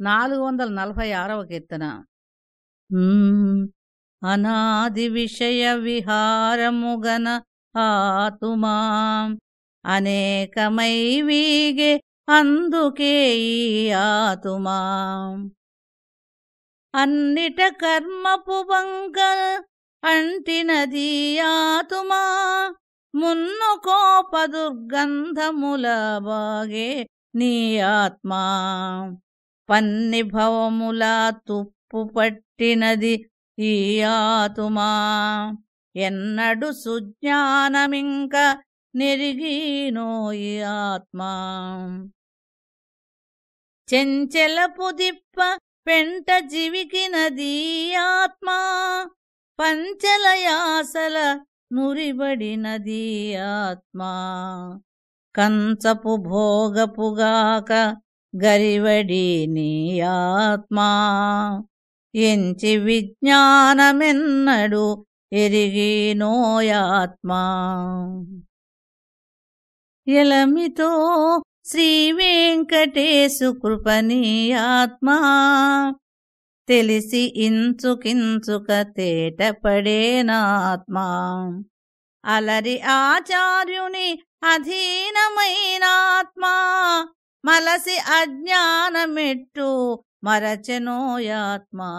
నాలుగు వందల నలభై ఆరవ కీర్తన. అనాది విషయ విహారముగన ఆతుమా. అనేకమై వీగే అందుకే ఆతుమా. అన్నిట కర్మపు బంక అంటినది ఆతుమా. మున్ను కోప దుర్గంధముల బాగే నీ ఆత్మా. పన్ని భవముల తుప్పు పట్టినది ఈ ఆతుమా ఎన్నడు సుజ్ఞానమింక నెరిగినో ఈ ఆత్మా. చెంచెలపు దిప్ప పెంట జివికినది ఆత్మా. పంచలయాసల నురిబడినది ఆత్మా. కంచపు భోగపుగాక గరివడి నీ ఆత్మా. ఎంచి విజ్ఞానమెన్నడు ఎరిగినోయాత్మా ఎలమితో శ్రీ వెంకటేశు కృపని ఆత్మా. తెలిసి ఇంచుకించుక తేటపడేనాత్మా అలరి ఆచార్యుని అధీనమై మలసి అజ్ఞానమెట్టు మరచెనోయాత్మా.